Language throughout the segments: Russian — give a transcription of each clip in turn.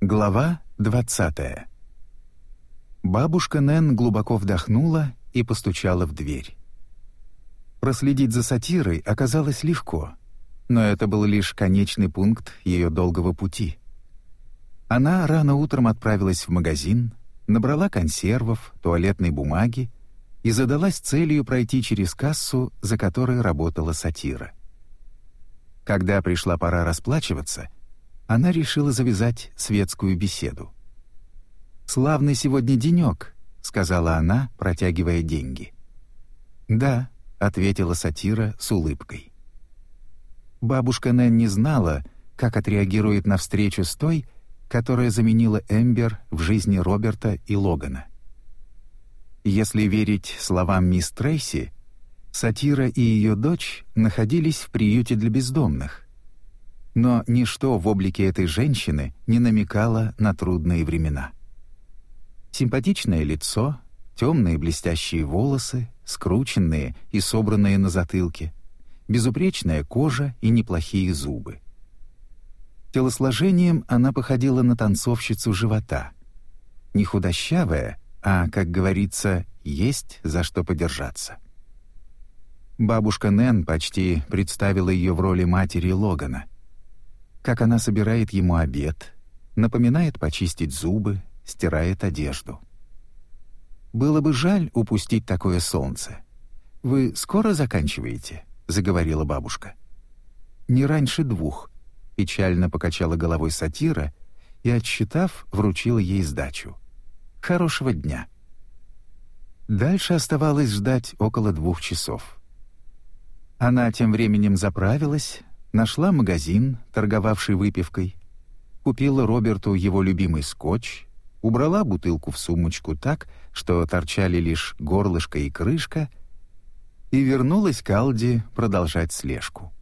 Глава 20 Бабушка Нэн глубоко вдохнула и постучала в дверь. Проследить за сатирой оказалось легко, но это был лишь конечный пункт ее долгого пути. Она рано утром отправилась в магазин, набрала консервов, туалетной бумаги и задалась целью пройти через кассу, за которой работала сатира. Когда пришла пора расплачиваться, она решила завязать светскую беседу. «Славный сегодня денек», — сказала она, протягивая деньги. «Да», — ответила сатира с улыбкой. Бабушка Нэн не знала, как отреагирует на встречу с той, которая заменила Эмбер в жизни Роберта и Логана. Если верить словам мисс Трейси, Сатира и ее дочь находились в приюте для бездомных. Но ничто в облике этой женщины не намекало на трудные времена. Симпатичное лицо, темные блестящие волосы, скрученные и собранные на затылке, безупречная кожа и неплохие зубы. Телосложением она походила на танцовщицу живота. Не худощавая, а, как говорится, есть за что подержаться. Бабушка Нэн почти представила ее в роли матери Логана. Как она собирает ему обед, напоминает почистить зубы, стирает одежду. «Было бы жаль упустить такое солнце. Вы скоро заканчиваете?» — заговорила бабушка. «Не раньше двух», — печально покачала головой сатира и, отсчитав, вручила ей сдачу. «Хорошего дня». Дальше оставалось ждать около двух часов. Она тем временем заправилась, нашла магазин, торговавший выпивкой, купила Роберту его любимый скотч, убрала бутылку в сумочку так, что торчали лишь горлышко и крышка, и вернулась к Алди продолжать слежку.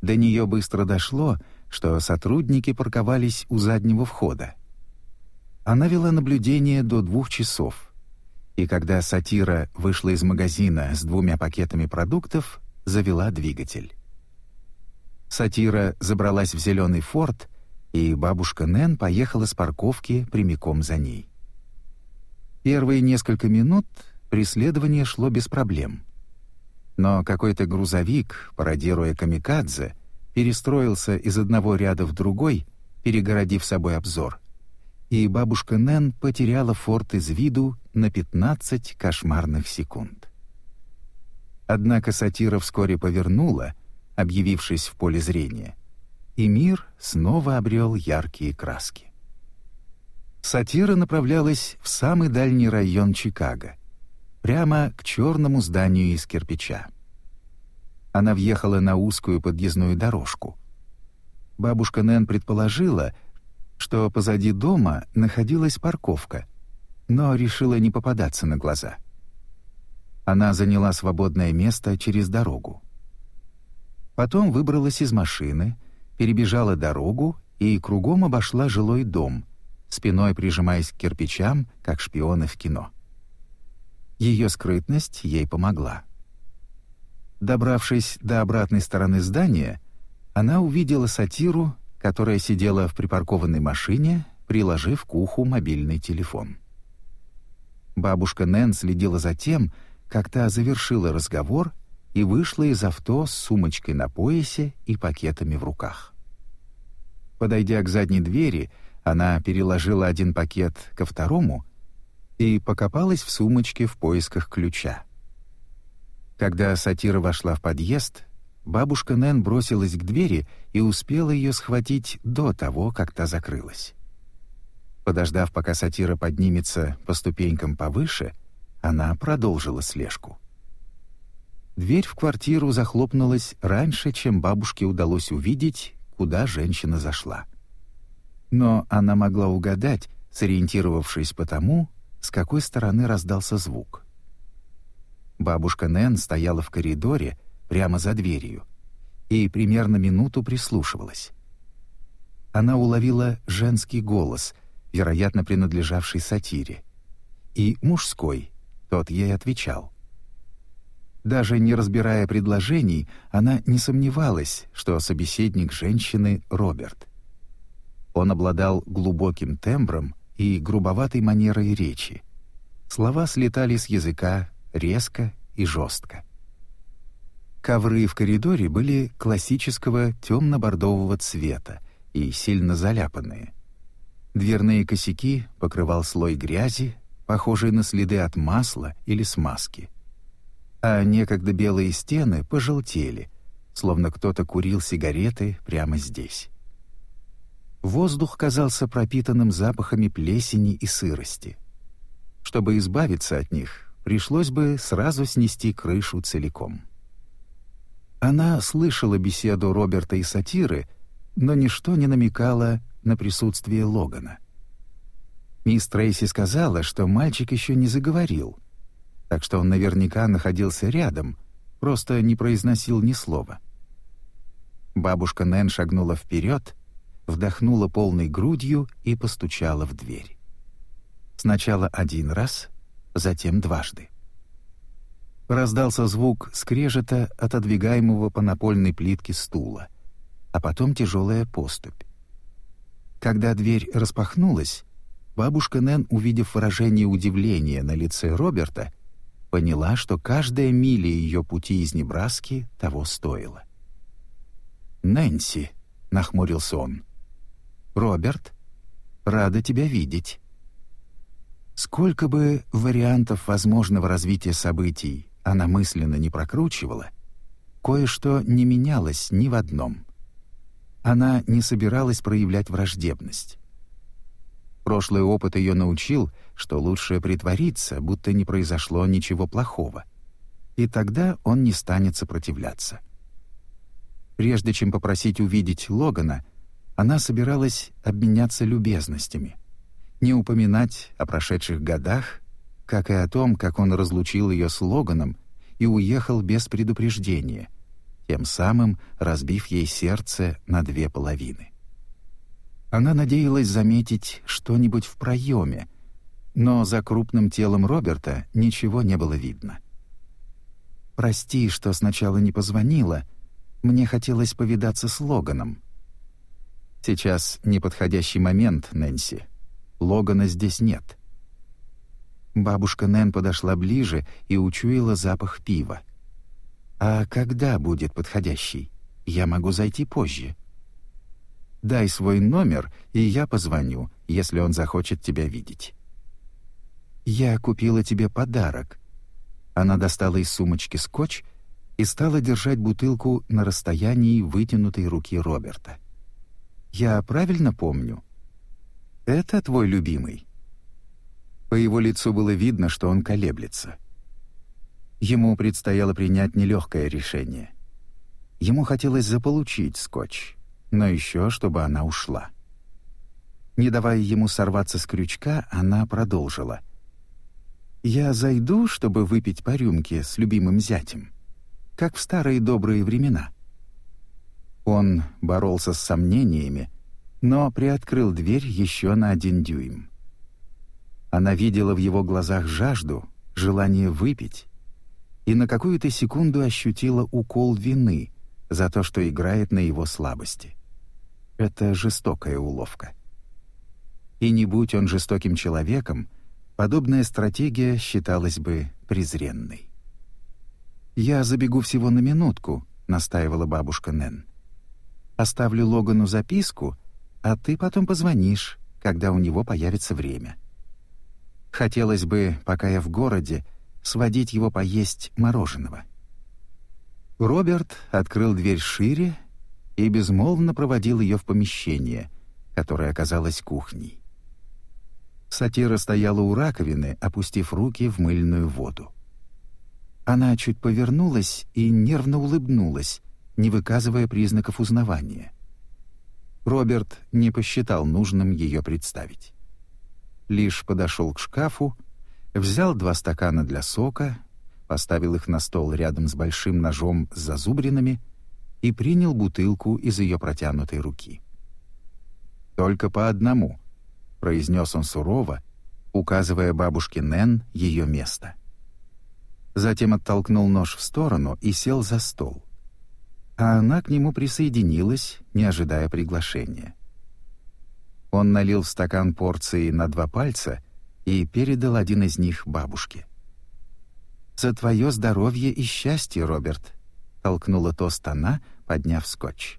До нее быстро дошло, что сотрудники парковались у заднего входа. Она вела наблюдение до двух часов, и когда сатира вышла из магазина с двумя пакетами продуктов, завела двигатель. Сатира забралась в зеленый форт и бабушка Нэн поехала с парковки прямиком за ней. Первые несколько минут преследование шло без проблем. Но какой-то грузовик, пародируя камикадзе, перестроился из одного ряда в другой, перегородив собой обзор. И бабушка Нэн потеряла форт из виду на 15 кошмарных секунд. Однако сатира вскоре повернула, объявившись в поле зрения — и мир снова обрел яркие краски. Сатира направлялась в самый дальний район Чикаго, прямо к черному зданию из кирпича. Она въехала на узкую подъездную дорожку. Бабушка Нэн предположила, что позади дома находилась парковка, но решила не попадаться на глаза. Она заняла свободное место через дорогу. Потом выбралась из машины — перебежала дорогу и кругом обошла жилой дом, спиной прижимаясь к кирпичам, как шпионы в кино. Ее скрытность ей помогла. Добравшись до обратной стороны здания, она увидела сатиру, которая сидела в припаркованной машине, приложив к уху мобильный телефон. Бабушка Нэн следила за тем, как та завершила разговор и вышла из авто с сумочкой на поясе и пакетами в руках. Подойдя к задней двери, она переложила один пакет ко второму и покопалась в сумочке в поисках ключа. Когда сатира вошла в подъезд, бабушка Нэн бросилась к двери и успела ее схватить до того, как та закрылась. Подождав, пока сатира поднимется по ступенькам повыше, она продолжила слежку. Дверь в квартиру захлопнулась раньше, чем бабушке удалось увидеть, куда женщина зашла. Но она могла угадать, сориентировавшись по тому, с какой стороны раздался звук. Бабушка Нэн стояла в коридоре прямо за дверью и примерно минуту прислушивалась. Она уловила женский голос, вероятно, принадлежавший сатире, и мужской, тот ей отвечал — даже не разбирая предложений, она не сомневалась, что собеседник женщины — Роберт. Он обладал глубоким тембром и грубоватой манерой речи. Слова слетали с языка резко и жестко. Ковры в коридоре были классического темно-бордового цвета и сильно заляпанные. Дверные косяки покрывал слой грязи, похожий на следы от масла или смазки. А некогда белые стены пожелтели, словно кто-то курил сигареты прямо здесь. Воздух казался пропитанным запахами плесени и сырости. Чтобы избавиться от них, пришлось бы сразу снести крышу целиком. Она слышала беседу Роберта и Сатиры, но ничто не намекало на присутствие Логана. Мисс Трейси сказала, что мальчик еще не заговорил, так что он наверняка находился рядом, просто не произносил ни слова. Бабушка Нэн шагнула вперед, вдохнула полной грудью и постучала в дверь. Сначала один раз, затем дважды. Раздался звук скрежета отодвигаемого по напольной плитке стула, а потом тяжелая поступь. Когда дверь распахнулась, бабушка Нэн, увидев выражение удивления на лице Роберта, поняла, что каждая миля ее пути из Небраски того стоила. «Нэнси», — нахмурился он. «Роберт, рада тебя видеть». Сколько бы вариантов возможного развития событий она мысленно не прокручивала, кое-что не менялось ни в одном. Она не собиралась проявлять враждебность. Прошлый опыт ее научил, что лучше притвориться, будто не произошло ничего плохого. И тогда он не станет сопротивляться. Прежде чем попросить увидеть Логана, она собиралась обменяться любезностями, не упоминать о прошедших годах как и о том, как он разлучил ее с Логаном и уехал без предупреждения, тем самым разбив ей сердце на две половины. Она надеялась заметить что-нибудь в проеме, но за крупным телом Роберта ничего не было видно. «Прости, что сначала не позвонила. Мне хотелось повидаться с Логаном». «Сейчас неподходящий момент, Нэнси. Логана здесь нет. Бабушка Нэн подошла ближе и учуяла запах пива. «А когда будет подходящий? Я могу зайти позже». «Дай свой номер, и я позвоню, если он захочет тебя видеть». «Я купила тебе подарок». Она достала из сумочки скотч и стала держать бутылку на расстоянии вытянутой руки Роберта. «Я правильно помню?» «Это твой любимый?» По его лицу было видно, что он колеблется. Ему предстояло принять нелегкое решение. Ему хотелось заполучить скотч, но еще, чтобы она ушла. Не давая ему сорваться с крючка, она продолжила. «Я зайду, чтобы выпить по рюмке с любимым зятем, как в старые добрые времена». Он боролся с сомнениями, но приоткрыл дверь еще на один дюйм. Она видела в его глазах жажду, желание выпить, и на какую-то секунду ощутила укол вины за то, что играет на его слабости. Это жестокая уловка. И не будь он жестоким человеком, подобная стратегия считалась бы презренной. «Я забегу всего на минутку», — настаивала бабушка Нэн. «Оставлю Логану записку, а ты потом позвонишь, когда у него появится время». Хотелось бы, пока я в городе, сводить его поесть мороженого. Роберт открыл дверь шире и безмолвно проводил ее в помещение, которое оказалось кухней. Сатира стояла у раковины, опустив руки в мыльную воду. Она чуть повернулась и нервно улыбнулась, не выказывая признаков узнавания. Роберт не посчитал нужным ее представить лишь подошел к шкафу, взял два стакана для сока, поставил их на стол рядом с большим ножом с зазубринами и принял бутылку из ее протянутой руки. «Только по одному», — произнес он сурово, указывая бабушке Нэн ее место. Затем оттолкнул нож в сторону и сел за стол. А она к нему присоединилась, не ожидая приглашения. Он налил в стакан порции на два пальца и передал один из них бабушке. «За твое здоровье и счастье, Роберт», — толкнула тост она, подняв скотч.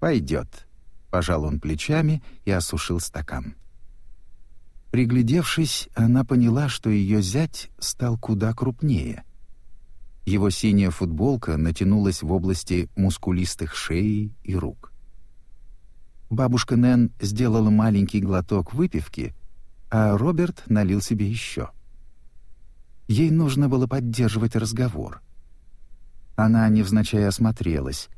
«Пойдет», — пожал он плечами и осушил стакан. Приглядевшись, она поняла, что ее зять стал куда крупнее. Его синяя футболка натянулась в области мускулистых шеи и рук. Бабушка Нэн сделала маленький глоток выпивки, а Роберт налил себе еще. Ей нужно было поддерживать разговор. Она невзначай осмотрелась.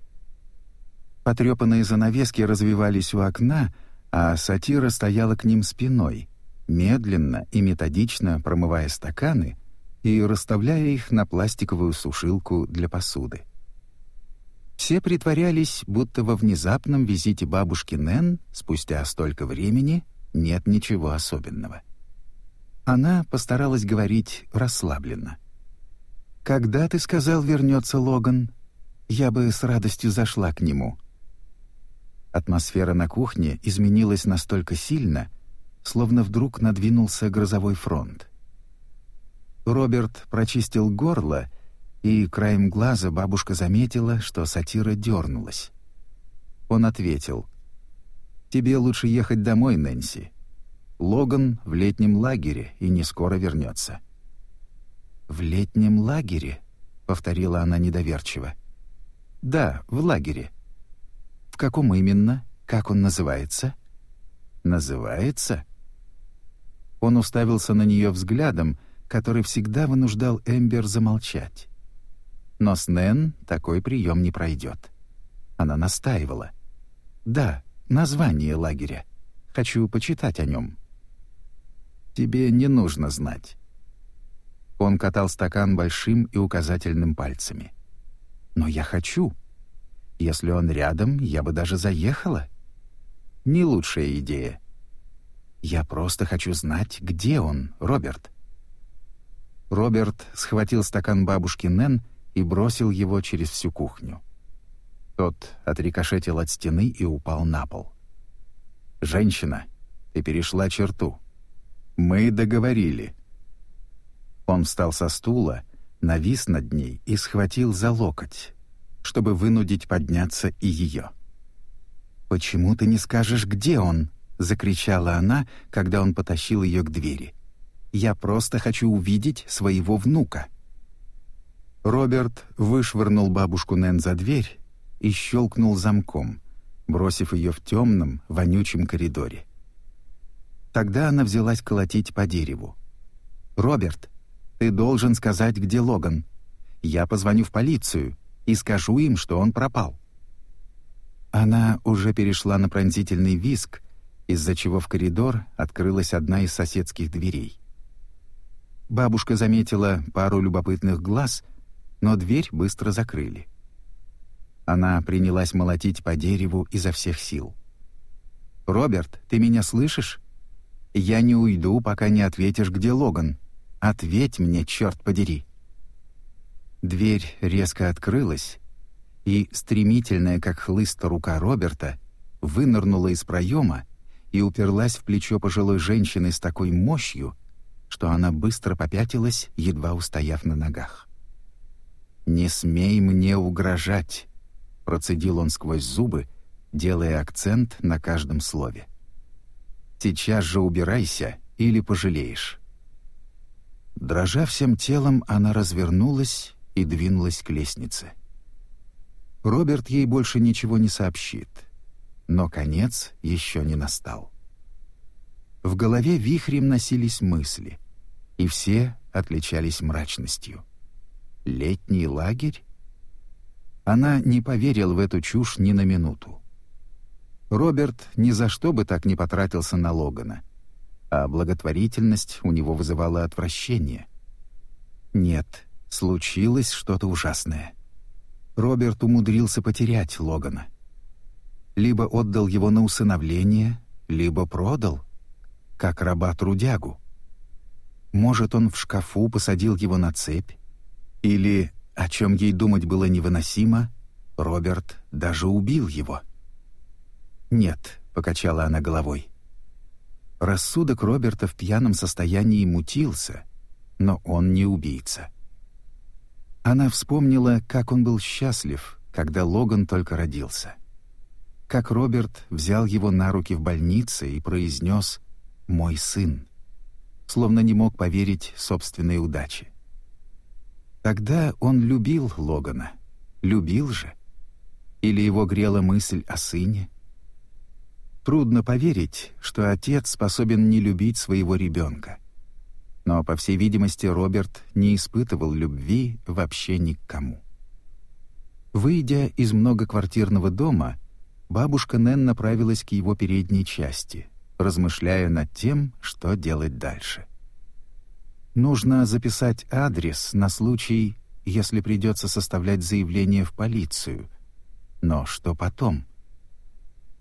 Потрепанные занавески развивались у окна, а сатира стояла к ним спиной, медленно и методично промывая стаканы и расставляя их на пластиковую сушилку для посуды. Все притворялись, будто во внезапном визите бабушки Нэн спустя столько времени нет ничего особенного. Она постаралась говорить расслабленно. «Когда, ты сказал, вернется Логан? Я бы с радостью зашла к нему». Атмосфера на кухне изменилась настолько сильно, словно вдруг надвинулся грозовой фронт. Роберт прочистил горло и краем глаза бабушка заметила, что сатира дернулась. Он ответил, «Тебе лучше ехать домой, Нэнси. Логан в летнем лагере и не скоро вернется». «В летнем лагере?» — повторила она недоверчиво. «Да, в лагере». «В каком именно? Как он называется?» «Называется?» Он уставился на нее взглядом, который всегда вынуждал Эмбер замолчать. Но с Нэн такой прием не пройдет. Она настаивала. «Да, название лагеря. Хочу почитать о нем». «Тебе не нужно знать». Он катал стакан большим и указательным пальцами. «Но я хочу. Если он рядом, я бы даже заехала». «Не лучшая идея». «Я просто хочу знать, где он, Роберт». Роберт схватил стакан бабушки Нэн и бросил его через всю кухню. Тот отрикошетил от стены и упал на пол. «Женщина, ты перешла черту. Мы договорили». Он встал со стула, навис над ней и схватил за локоть, чтобы вынудить подняться и ее. «Почему ты не скажешь, где он?» — закричала она, когда он потащил ее к двери. «Я просто хочу увидеть своего внука». Роберт вышвырнул бабушку Нэн за дверь и щелкнул замком, бросив ее в темном, вонючем коридоре. Тогда она взялась колотить по дереву. «Роберт, ты должен сказать, где Логан. Я позвоню в полицию и скажу им, что он пропал». Она уже перешла на пронзительный виск, из-за чего в коридор открылась одна из соседских дверей. Бабушка заметила пару любопытных глаз — но дверь быстро закрыли. Она принялась молотить по дереву изо всех сил. «Роберт, ты меня слышишь? Я не уйду, пока не ответишь, где Логан. Ответь мне, черт подери!» Дверь резко открылась, и стремительная, как хлыст, рука Роберта вынырнула из проема и уперлась в плечо пожилой женщины с такой мощью, что она быстро попятилась, едва устояв на ногах. «Не смей мне угрожать», — процедил он сквозь зубы, делая акцент на каждом слове. «Сейчас же убирайся или пожалеешь». Дрожа всем телом, она развернулась и двинулась к лестнице. Роберт ей больше ничего не сообщит, но конец еще не настал. В голове вихрем носились мысли, и все отличались мрачностью. Летний лагерь? Она не поверила в эту чушь ни на минуту. Роберт ни за что бы так не потратился на Логана, а благотворительность у него вызывала отвращение. Нет, случилось что-то ужасное. Роберт умудрился потерять Логана. Либо отдал его на усыновление, либо продал, как раба-трудягу. Может, он в шкафу посадил его на цепь, или, о чем ей думать было невыносимо, Роберт даже убил его. «Нет», — покачала она головой, Рассудок Роберта в пьяном состоянии мутился, но он не убийца. Она вспомнила, как он был счастлив, когда Логан только родился. Как Роберт взял его на руки в больнице и произнес «мой сын», словно не мог поверить собственной удаче. Тогда он любил Логана. Любил же. Или его грела мысль о сыне — Трудно поверить, что отец способен не любить своего ребенка. Но, по всей видимости, Роберт не испытывал любви вообще ни к кому. Выйдя из многоквартирного дома, бабушка Нэн направилась к его передней части, размышляя над тем, что делать дальше. Нужно записать адрес на случай, если придется составлять заявление в полицию. Но что потом?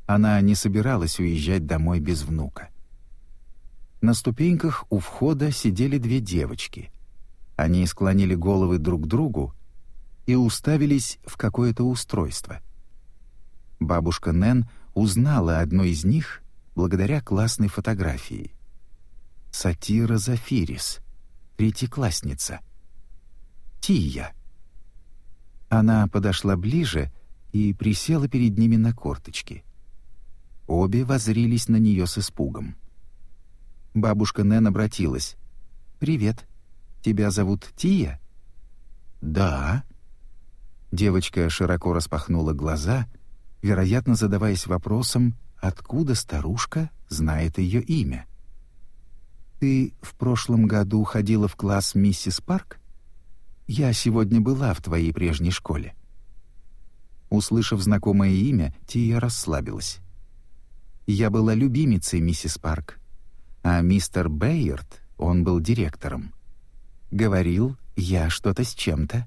Она не собиралась уезжать домой без внука. На ступеньках у входа сидели две девочки. Они склонили головы друг к другу и уставились в какое-то устройство. Бабушка Нэн узнала одну из них благодаря классной фотографии. Сатира Зафирис, третьеклассница. Тия. Она подошла ближе и присела перед ними на корточки — Обе воззрились на нее с испугом. Бабушка Нэн обратилась. «Привет. Тебя зовут Тия?» «Да». Девочка широко распахнула глаза, вероятно, задаваясь вопросом, откуда старушка знает ее имя. «Ты в прошлом году ходила в класс миссис Парк? Я сегодня была в твоей прежней школе». Услышав знакомое имя, Тия расслабилась. Я была любимицей миссис Парк, а мистер Бейерт, он был директором. Говорил, я что-то с чем-то.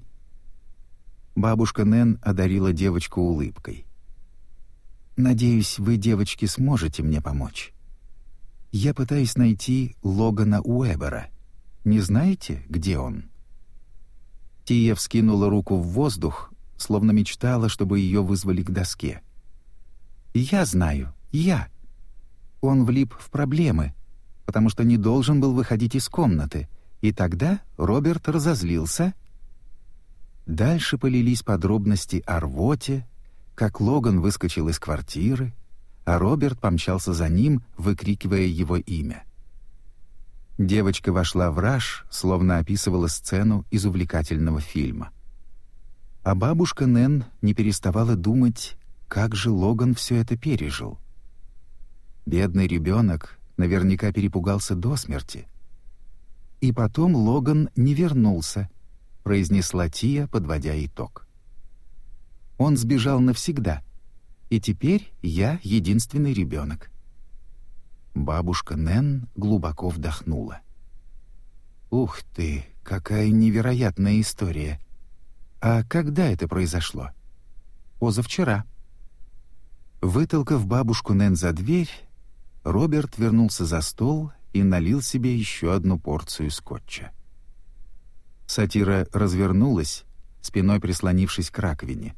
Бабушка Нэн одарила девочку улыбкой. «Надеюсь, вы, девочки, сможете мне помочь. Я пытаюсь найти Логана Уэбера. Не знаете, где он?» Тия вскинула руку в воздух, словно мечтала, чтобы ее вызвали к доске. «Я знаю, я!» Он влип в проблемы, потому что не должен был выходить из комнаты, и тогда Роберт разозлился. Дальше полились подробности о рвоте, как Логан выскочил из квартиры, а Роберт помчался за ним, выкрикивая его имя. Девочка вошла в раж, словно описывала сцену из увлекательного фильма. А бабушка Нэн не переставала думать, как же Логан все это пережил. Бедный ребенок наверняка перепугался до смерти. И потом Логан не вернулся, произнесла Тия, подводя итог. Он сбежал навсегда, и теперь я единственный ребенок. Бабушка Нэн глубоко вдохнула. «Ух ты, какая невероятная история! А когда это произошло?» «Позавчера». Вытолкав бабушку Нэн за дверь, Роберт вернулся за стол и налил себе еще одну порцию скотча. Сатира развернулась, спиной прислонившись к раковине,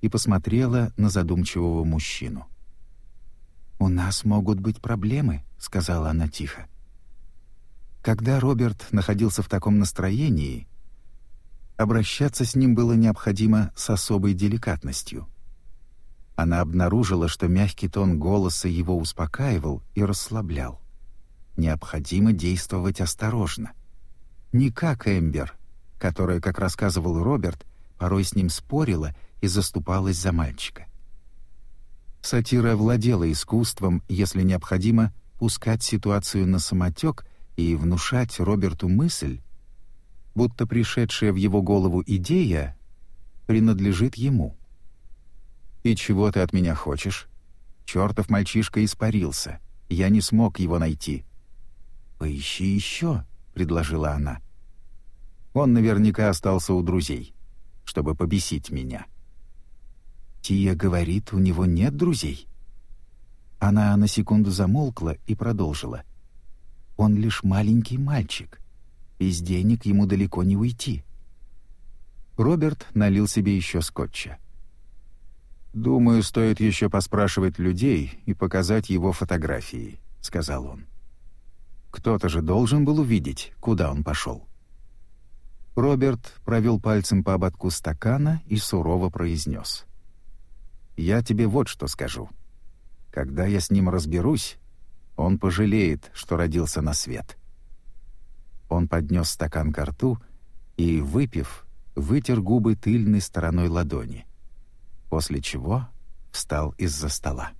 и посмотрела на задумчивого мужчину. «У нас могут быть проблемы», — сказала она тихо. Когда Роберт находился в таком настроении, обращаться с ним было необходимо с особой деликатностью. Она обнаружила, что мягкий тон голоса его успокаивал и расслаблял. Необходимо действовать осторожно. Не как Эмбер, которая, как рассказывал Роберт, порой с ним спорила и заступалась за мальчика. Сатира владела искусством, если необходимо, пускать ситуацию на самотек и внушать Роберту мысль, будто пришедшая в его голову идея принадлежит ему — «И чего ты от меня хочешь?» Чёртов мальчишка испарился. Я не смог его найти. «Поищи еще», — предложила она. Он наверняка остался у друзей, чтобы побесить меня. Тия говорит, у него нет друзей. Она на секунду замолкла и продолжила. Он лишь маленький мальчик. Без денег ему далеко не уйти. Роберт налил себе еще скотча. «Думаю, стоит еще поспрашивать людей и показать его фотографии», — сказал он. Кто-то же должен был увидеть, куда он пошел. Роберт провел пальцем по ободку стакана и сурово произнес. «Я тебе вот что скажу. Когда я с ним разберусь, он пожалеет, что родился на свет». Он поднес стакан к рту и, выпив, вытер губы тыльной стороной ладони, после чего встал из-за стола.